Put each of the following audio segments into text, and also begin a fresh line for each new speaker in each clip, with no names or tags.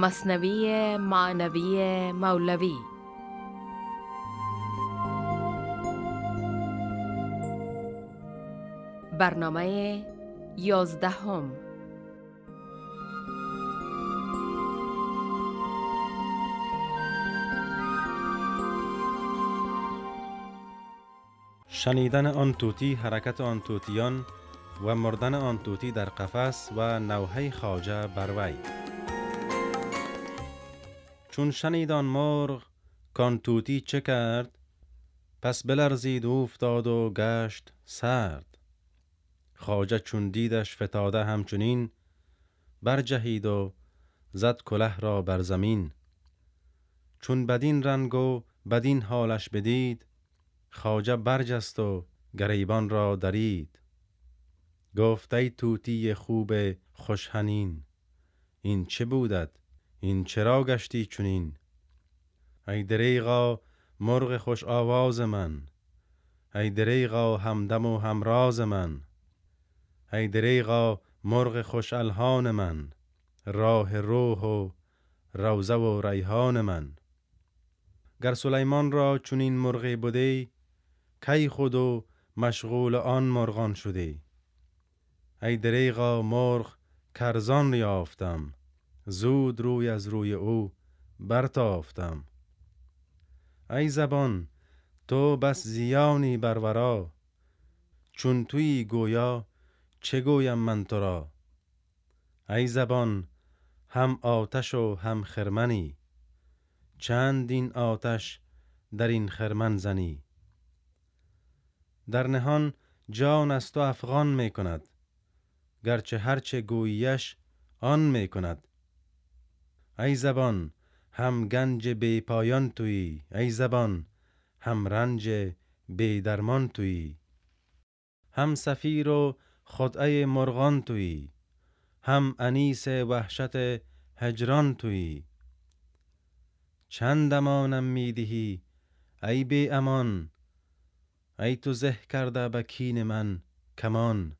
مصنوی معنوی مولوی. برنامه یازدهم.
شنیدن آن توتی حرکت آن توتیان و مردن آن توتی در قفس و نوحه خواجه بروی چون شنید آن مرغ کان توتی چه کرد؟ پس بلرزید و افتاد و گشت سرد. خواجه چون دیدش فتاده همچنین برجهید و زد کله را بر زمین. چون بدین رنگ و بدین حالش بدید خواجه برجست و گریبان را درید. گفت ای توتی خوب خوشهنین این چه بودد این چرا گشتی چنین؟ ای دریغا مرغ خوش آواز من. ای دریغا همدم و همراز من. ای دریغا مرغ خوش الهان من. راه روح و روزه و ریحان من. گر سلیمان را چنین مرغی بودی کی خود و مشغول آن مرغان شدی؟ ای دریغا مرغ کرزان یافتم. زود روی از روی او برتافتم. ای زبان تو بس زیانی برورا چون توی گویا چه گویم من تو را؟ ای زبان هم آتش و هم خرمنی چند این آتش در این خرمن زنی. در نهان جان از تو افغان می کند گرچه هرچه گوییش آن می کند. ای زبان هم گنج بی پایان تویی ای زبان هم رنج بی درمان تویی هم سفیر و خدعه مرغان تویی هم انیس وحشت هجران تویی چند امانم می دهی ای بی امان ای تو زه کرده به کین من کمان.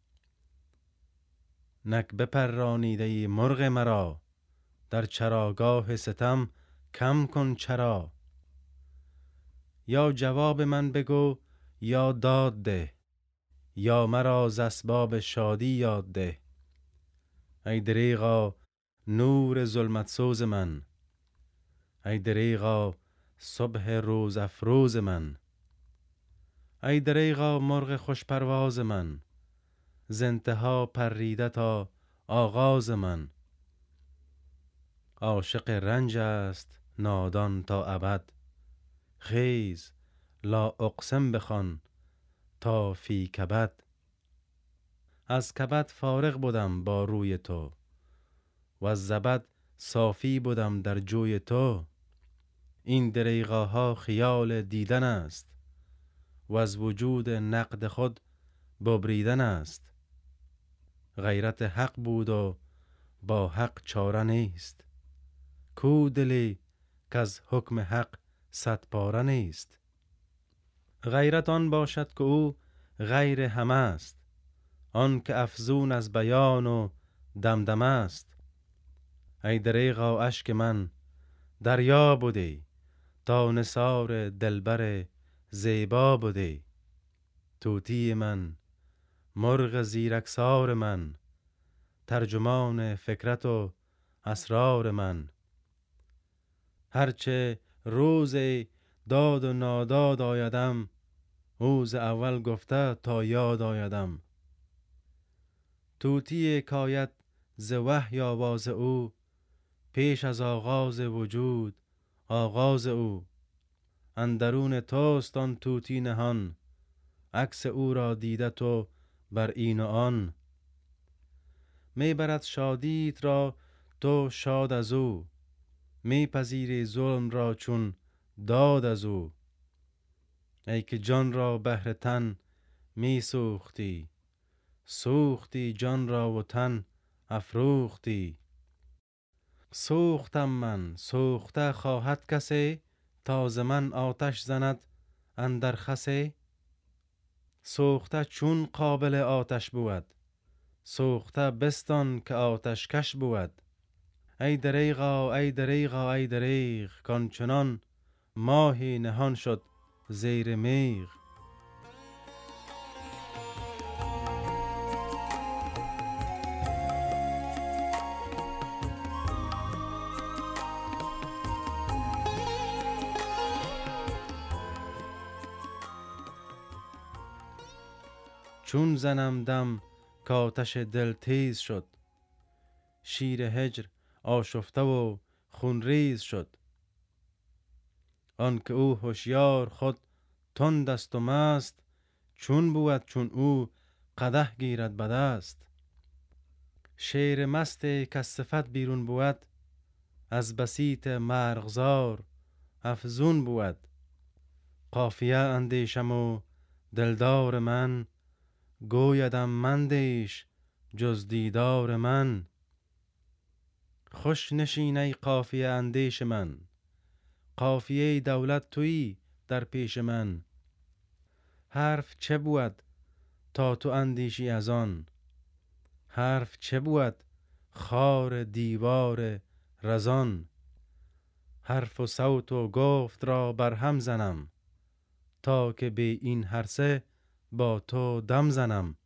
نک بپرانیده مرغ مرا در چراگاه ستم کم کن چرا. یا جواب من بگو یا داد ده یا مرا ز اسباب شادی یاد ده. ای دریغا نور ظلمت سوز من. ای دریغا صبح روز افروز من. ای دریغا مرغ خوش پرواز من. ز انتها پریده تا آغاز من. عاشق رنج است نادان تا ابد. خیز لا اقسم بخوان تا فی کبد. از کبد فارغ بدم با روی تو وز زبد صافی بدم در جوی تو. این دریغاها خیال دیدن است وز وجود نقد خود ببریدن است. غیرت حق بود و با حق چاره نیست. کو دلی کز حکم حق صد پاره نیست. غیرت آن باشد که او غیر همه است. آن که افزون از بیان و دمدمه است. ای دریغا اشک من دریا بودی تا نثار دلبر زیبا بودی طوطی من مرغ زیرکسار من ترجمان فکرت و اسرار من. هرچه روز داد و ناداد آیدم او ز اول گفته تا یاد آیدم. طوطی کاید ز وحی آواز او پیش از آغاز وجود آغاز او. اندرون توست آن طوطی نهان عکس او را دیده تو بر این و آن. می برد شادیت را تو شاد از او. می پذیری ظلم را چون داد از او. ای که جان را بهر تن می سوختی سوختی جان را و تن افروختی. سوختم من سوخته خواهد کسی؟ تا من آتش زند اندر خسی؟ سوخته چون قابل آتش بود سوخته بستان که آتش کش بود. ای دریغا ای دریغا ای دریغ کانچنان ماهی نهان شد زیر میغ. چون زنم دم کاتش دل تیز شد شیر هجر آشفته و خونریز شد. آنکه او هوشیار خود تند است و مست چون بود چون او قده گیرد به دست شیر مست که صفت بیرون بود از بسیط مرغزار افزون بود. قافیه اندیشم و دلدار من گویدم مندیش جز دیدار من. خوش نشین ای قافیه اندیش من. قافیه دولت تویی در پیش من. حرف چه بود تا تو اندیشی از آن؟ حرف چه بود خار دیوار رزان؟ حرف و صوت و گفت را بر هم زنم تا که به این هر سه با تو دم زنم.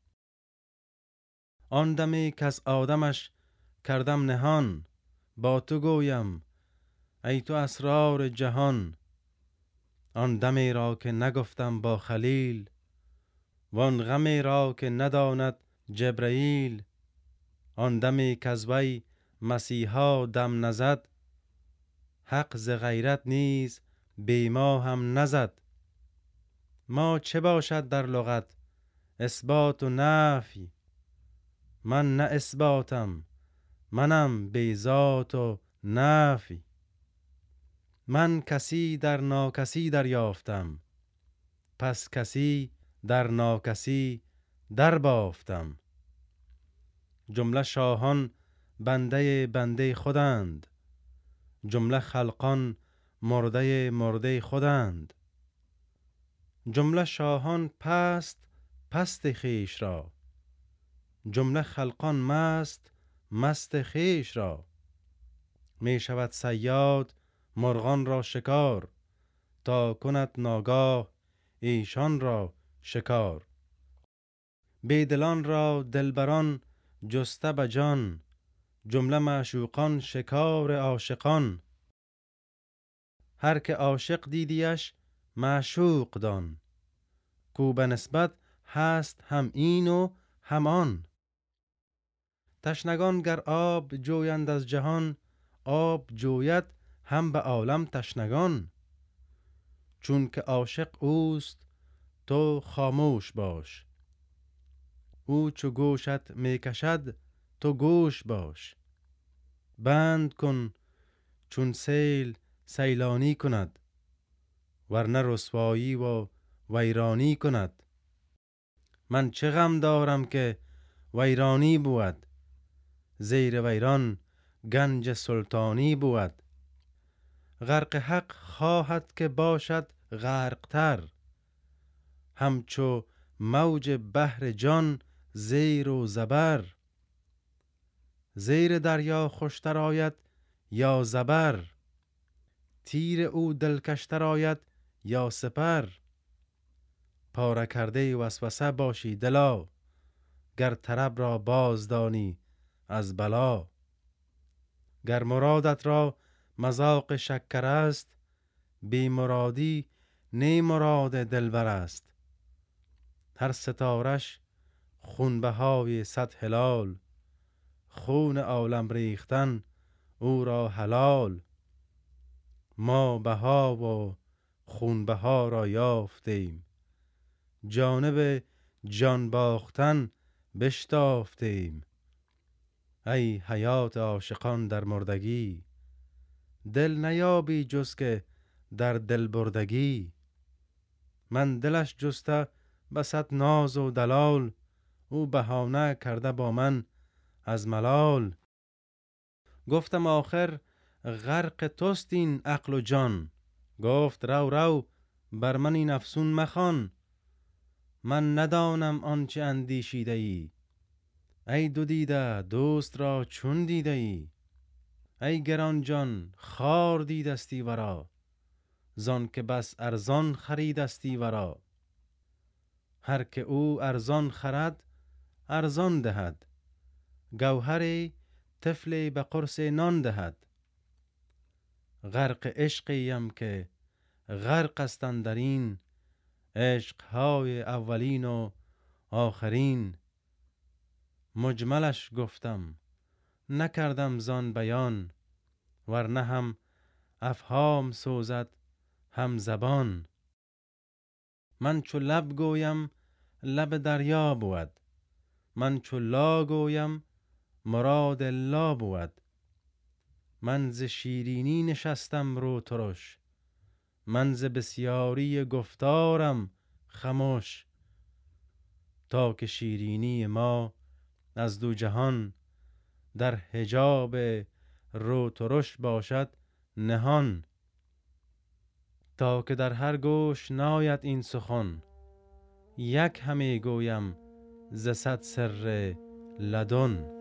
آن دمی کز آدمش کردم نهان با تو گویم ای تو اسرار جهان. آن دمی را که نگفتم با خلیل وان غمی را که نداند جبرئیل آن دمی وی مسیحا دم نزد حق ز غیرت نیز بی ما هم نزد. ما چه باشد در لغت؟ اثبات و نفی. من نه اثباتم. منم بی ذات و نفی. من کسی در ناکسی دریافتم. پس کسی در ناکسی در بافتم جمله شاهان بنده بنده خودند. جمله خلقان مرده مرده خودند. جمله شاهان پست پست خیش را. جمله خلقان مست مست خیش را. می شود سیاد مرغان را شکار تا کند ناگاه ایشان را شکار. بیدلان را دلبران جسته به جان جمله معشوقان شکار عاشقان. هر که عاشق دیدیش معشوق دان کو به نسبت هست هم این و هم آن. تشنگان گر آب جویند از جهان آب جوید هم به عالم تشنگان. چون که عاشق اوست تو خاموش باش. او چو گوشت می کشد تو گوش باش. بند کن چون سیل سیلانی کند ورنه رسوایی و ویرانی کند. من چه غم دارم که ویرانی بود؟ زیر ویران گنج سلطانی بود. غرق حق خواهد که باشد غرقتر. همچو موج بحر جان زیر و زبر. زیر دریا خوشتر آید یا زبر؟ تیر او دلکشتر آید یا سپر؟ پاره کرده وسوسه باشی دلا گر طرب را بازدانی از بلا. گر مرادت را مذاق شکر است بی مرادی نی مراد دلبر است. هر ستارش خونبهای صد هلال خون عالم ریختن او را حلال. ما بها و خونبها را یافتیم جانب جان باختن بشتافتیم. ای حیات عاشقان در مردگی دل نیابی جز که در دل بردگی. من دلش جسته بسد ناز و دلال او بهانه کرده با من از ملال. گفتم آخر غرق توست این عقل و جان. گفت رو رو بر من این افسون مخوان. من ندانم آنچه اندیشیده ای. ای دو دیده دوست را چون دیده ای؟ ای گران جان خار دیدستی ورا؟ زان که بس ارزان خریدستی ورا؟ هر که او ارزان خرد ارزان دهد. گوهر طفل به قرص نان دهد. غرق عشقیم که غرق استن در این عشقهای اولین و آخرین. مجملش گفتم. نکردم زان بیان ورنه هم افهام سوزد هم زبان. من چو لب گویم لب دریا بود. من چو لا گویم مراد لا بود. من ز شیرینی نشستم رو ترش. من ز بسیاری گفتارم خموش تا که شیرینی ما از دو جهان در حجاب رو ترش باشد نهان. تا که در هر گوش ناید این سخن یک همه گویم ز صد سر لدن.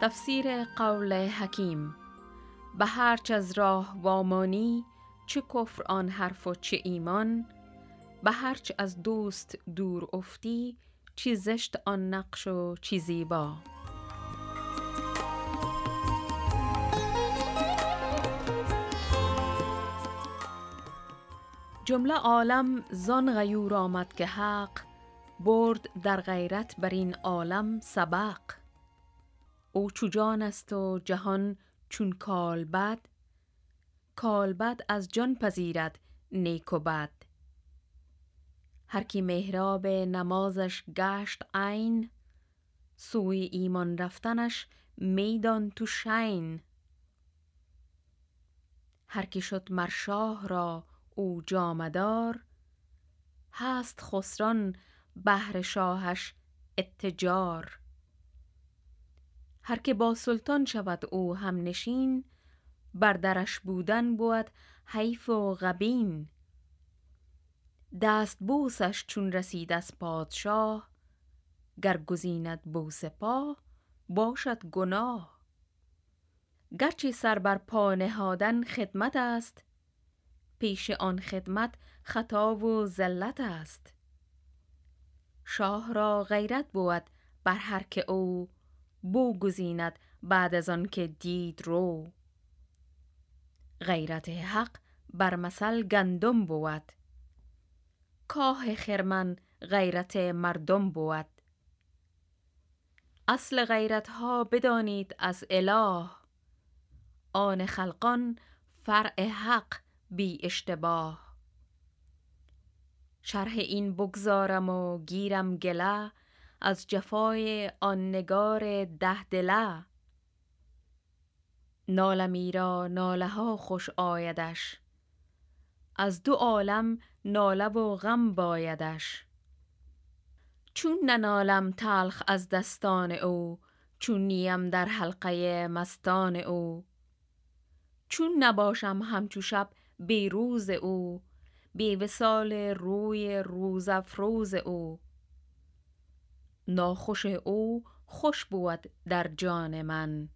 تفسیر قول حکیم به هرچ از راه وامانی چه کفر آن حرف و چه ایمان به هرچ از دوست دور افتی چی زشت آن نقش و چی زیبا. جمله عالم زان غیور آمد که حق برد در غیرت بر این عالم سبق. او چو جان است و جهان چون کالبد کالبد از جان پذیرد نیک و بد. هر کی محراب نمازش گشت عین سوی ایمان رفتنش میدان تو شین. هر کی شد مر شاه را او جامدار هست خسران بهر شاهش اتجار. هر که با سلطان شود او هم نشین بر درش بودن بود حیف و غبین. دست بوسش چون رسید از پادشاه گر گزیند بوس پا باشد گناه. گرچه سر بر پا نهادن خدمت است پیش آن خدمت خطا و زلت است. شاه را غیرت بود بر هر که او بو گزیند بعد از آن که دید رو. غیرت حق بر مثل گندم بود. کاه خرمن غیرت مردم بود. اصل غیرت ها بدانید از اله. آن خلقان فرع حق بی اشتباه. شرح این بگذارم و گیرم گله از جفای آن نگار ده دله. نالمی را ناله ها خوش آیدش. از دو عالم ناله و غم بایدش. چون ننالم تلخ از دستان او چون نیم در حلقه مستان او. چون نباشم همچو شب بی روز او بی وسال روی روز افروز او. ناخوش او خوش بود در جان من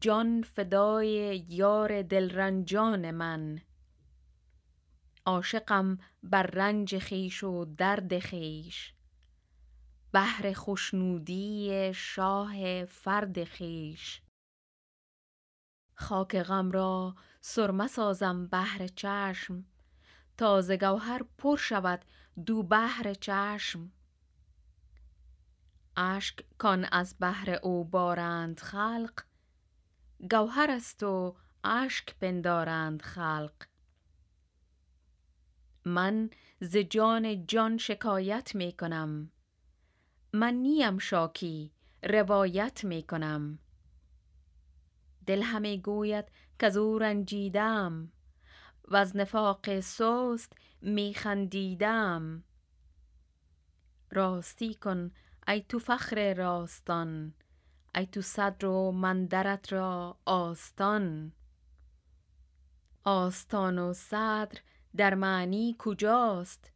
جان فدای یار دلرنجان من. عاشقم بر رنج خیش و درد خیش بهر خشنودی شاه فرد خیش خاک غم را سرمه سازم بهر چشم. تا ز گوهر پر شود دو بهر چشم. اشک کان از بهر او بارند خلق. گوهر است و اشک پندارند خلق. من ز جان جان شکایت می کنم من نیم شاکی روایت می کنم دل همه گوید که او رنجیدم و از نفاق سست می خندیدم. راستی کن ای تو فخر راستان ای تو صدر و مندرت را آستان. آستان و صدر در معنی کجاست؟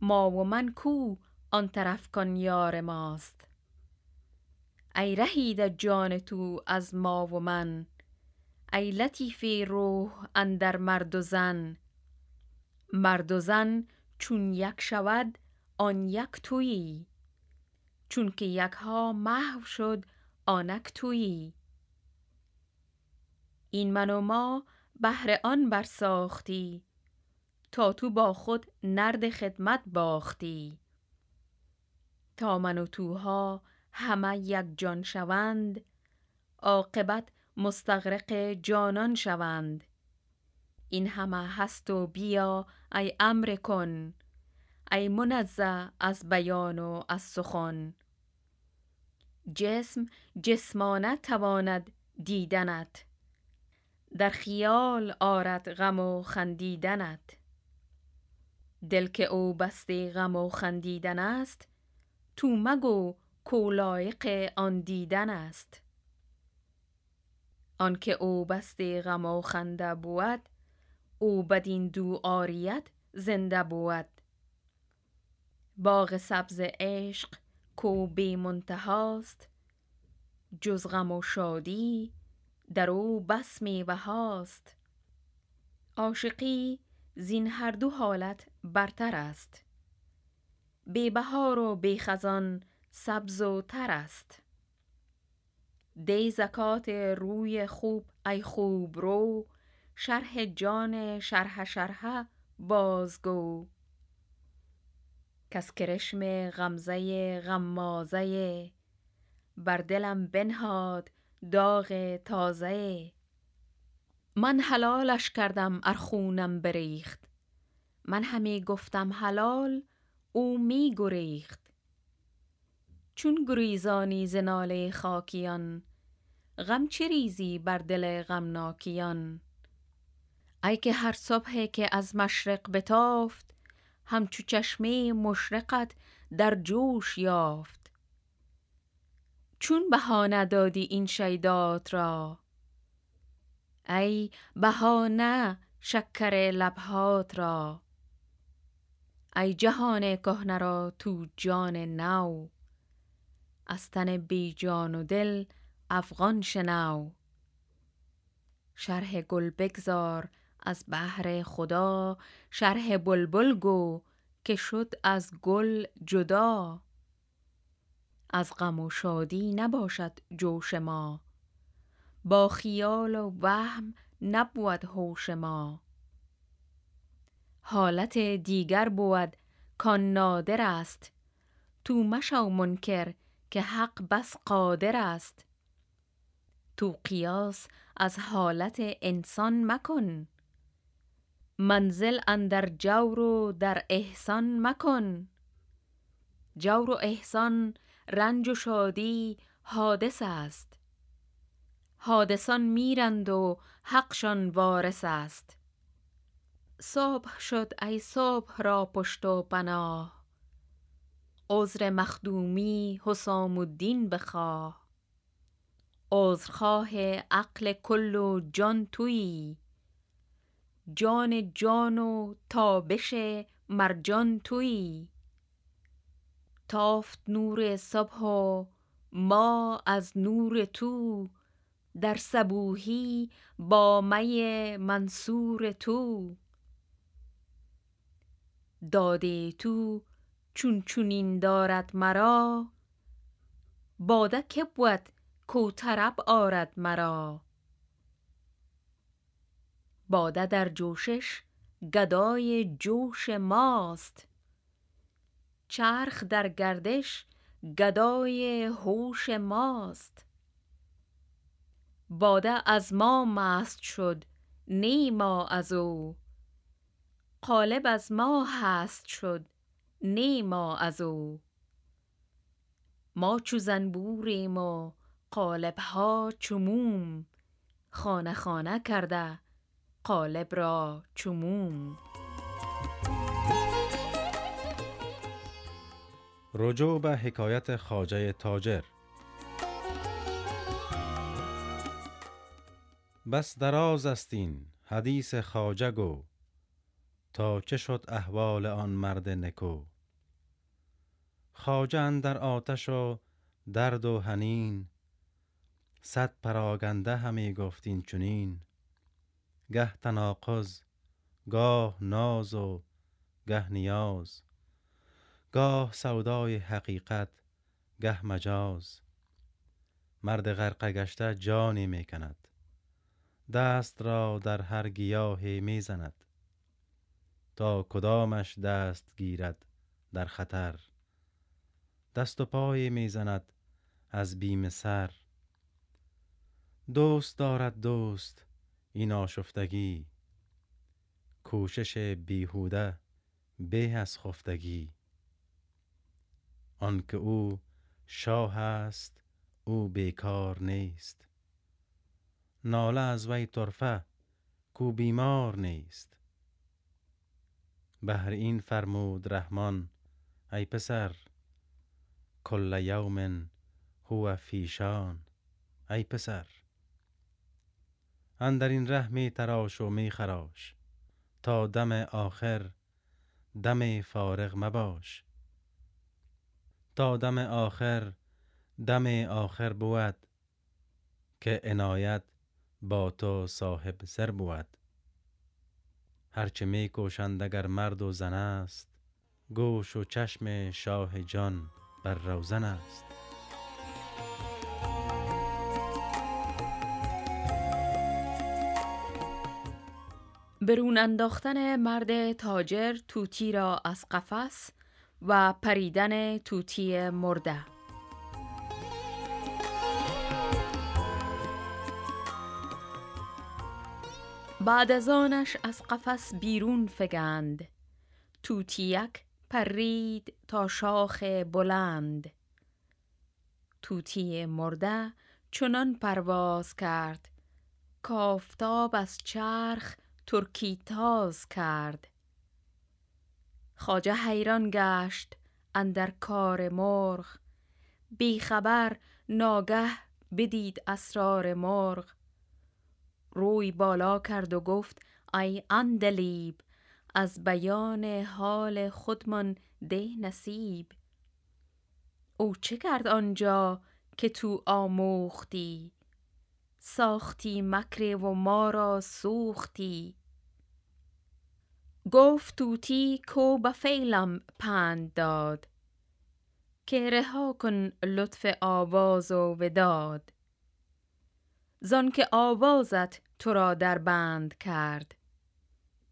ما و من کو آن طرف کان یار ماست. ای رهیده جان تو از ما و من ای لطیف روح اندر مرد و زن. مرد و زن چون یک شود آن یک تویی. چون که یک ها محو شد آنک تویی. این من و ما بهر آن برساختی. تا تو با خود نرد خدمت باختی. تا من و توها همه یک جان شوند عاقبت مستغرق جانان شوند. این همه هست و بیا ای امر کن ای منزه از بیان و از سخن. جسم جسمانه تواند دیدنت در خیال آرد غم و خندیدنت. دل که او بسته غم و خندیدن است تو مگو کولایق آن دیدن است. آنکه او بسته غم و خنده بود او بدین دو آریت زنده بود. باغ سبز عشق کو بی منتهاست جز غم و شادی در او بس میوه هاست عاشقی زین هر دو حالت برتر است. بی بهار و بی خزان سبز و تر است. دی زکات روی خوب ای خوب رو شرح جان شرحه شرحه بازگو کز کرشم غمزه غمازه بر دلم بنهاد داغ تازه. من حلالش کردم ار خونم بریخت. من همی گفتم حلال او می گریخت. چون گریزانی ز خاکیان غم چه ریزی بر دل غمناکیان؟ ای که هر صبح که از مشرق بتافت همچو چشمه مشرقت در جوش یافت. چون بها ندادی این شیدات را ای بهانه شکر لبهات را. ای جهان کهنه را تو جان نو. از تن بی جان و دل افغان شنو. شرح گل بگذار از بهر خدا. شرح بلبل گو که شد از گل جدا. از غم و شادی نباشد جوش ما. با خیال و وهم نبود هوش ما. حالت دیگر بود کان نادر است. تو مشو منکر که حق بس قادر است. تو قیاس از حالت انسان مکن. منزل اندر جور و در احسان مکن. جور و احسان رنج و شادی حادث است. حادثان میرند و حقشان وارث است. صبح شد ای صبح را پشت و پناه. عذر مخدومی حسام الدین بخواه. عذرخواه عقل کل و جان تویی. جان جان و تابش مرجان تویی. تافت نور صبح و ما از نور تو در صبوحی با می منصور تو. داد تو چون چنین دارد مرا باده که بود کو طرب آرد مرا. باده در جوشش گدای جوش ماست چرخ در گردش گدای هوش ماست. باده از ما مست شد نی ما از او. قالب از ما هست شد نی ما از او. ما چو زنبوریم و قالب ها چو خانه خانه کرده قالب را چو موم.
رجوع به حکایت خاجه تاجر. بس دراز است این حدیث خواجه گو تا چه شد احوال آن مرد نکو؟ خواجه اندر آتش و درد و حنین صد پراگنده همی گفتین چنین. گه تناقض گاه ناز و گه نیاز. گاه سودای حقیقت گه مجاز. مرد غرقه گشته جانی می کند. دست را در هر گیاهی می زند. تا کدامش دست گیرد در خطر. دست و پای می زند از بیم سر. دوست دارد دوست این آشفتگی. کوشش بیهوده به از خفتگی. آنکه او شاه است او بیکار نیست. ناله از وی طرفه کو بیمار نیست. بهر این فرمود رحمان ای پسر کل یوم هو فیشان ای پسر. اندر این ره می تراش و می خراش تا دم آخر دم فارغ مباش. تا دم آخر دم آخر بود که عنایت با تو صاحب سر بود. هرچه می کوشند اگر مرد و زن است گوش و چشم شاه جان بر روزن است.
برون انداختن مرد تاجر توتی را از قفس و پریدن توتی مرده. بعد از آنش از قفس بیرون فگند. توتیک پرید تا شاخ بلند. توتی مرده چنان پرواز کرد. کافتاب از چرخ ترکی تاز کرد. خاجه حیران گشت اندر کار مرغ. خبر ناگه بدید اسرار مرغ. روی بالا کرد و گفت ای اندلیب از بیان حال خودمان ده نصیب. او چه کرد آنجا که تو آموختی؟ ساختی مکر و ما را سوختی؟ گفت توتی کو به فیلم پند داد که رها کن لطف آواز و وداد. زان که آوازت تو را در بند کرد.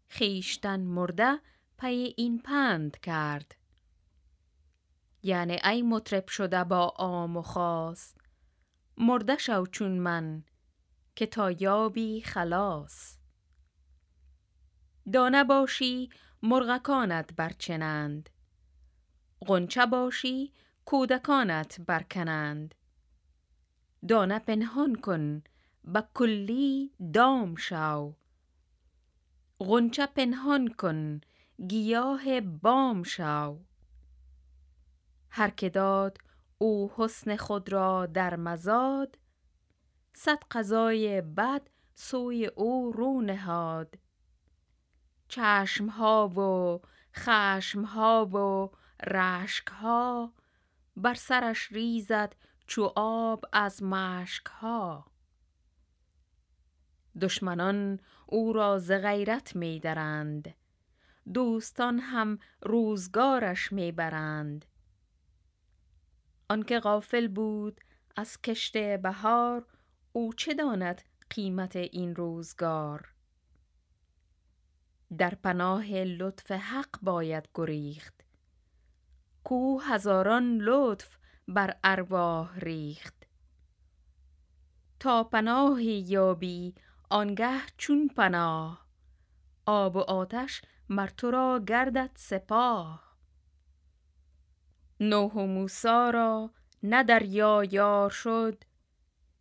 خیشتن مرده پی این پند کرد. یعنی ای مطرب شده با آم و خاص مرده شو چون من که تا یابی خلاص. دانه باشی مرغکانت برچنند غنچه باشی کودکانت برکنند. دانه پنهان کن به کلی دام شو غنچه پنهان کن گیاه بام شو هر که داد او حسن خود را در مزاد. صد قضای بد سوی او رو نهاد. چشم ها و خشم ها و رشک ها بر سرش ریزد چو آب از مشک ها دشمنان او را ز غیرت می درند. دوستان هم روزگارش می برند. آنکه غافل بود از کشت بهار او چه داند قیمت این روزگار؟ در پناه لطف حق باید گریخت. کو هزاران لطف بر ارواح ریخت. تا پناهی یابی آنگه چون پناه آب و آتش مر تو را گردد سپاه. نوح و موسی را نه دریا یار شد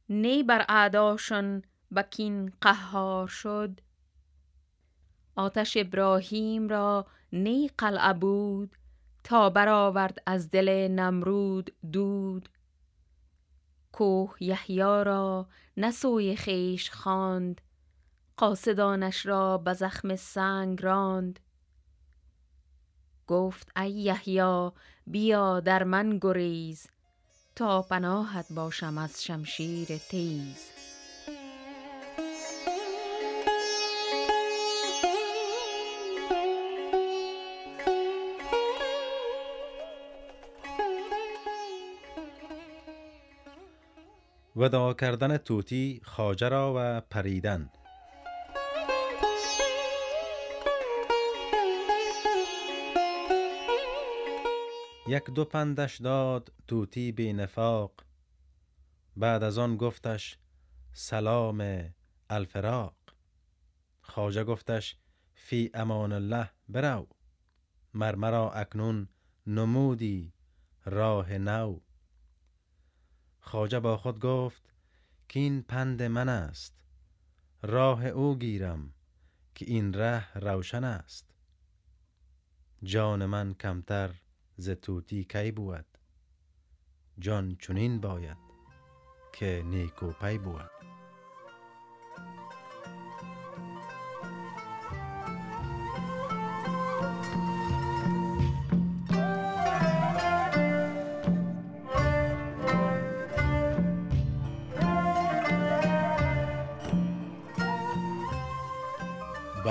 نی بر اعداشان بکین قهار شد. آتش ابراهیم را نی قلعه بود تا برآورد از دل نمرود دود. کوه یحیی را نه سوی خویش خواند قاصدانش را به زخم سنگ راند. گفت ای یحیی بیا در من گریز تا پناهت باشم از شمشیر تیز.
ودا کردن توتی خاجه را و پریدن. یک دو پندش داد توتی بی نفاق. بعد از آن گفتش سلام الفراق. خاجه گفتش فی امان الله برو. مرمرا اکنون نمودی راه نو. خاجه با خود گفت که این پند من است. راه او گیرم که این ره روشن است. جان من کمتر ز توتی کی بود؟ جان چنین باید که نیکو پی بود.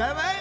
Seven.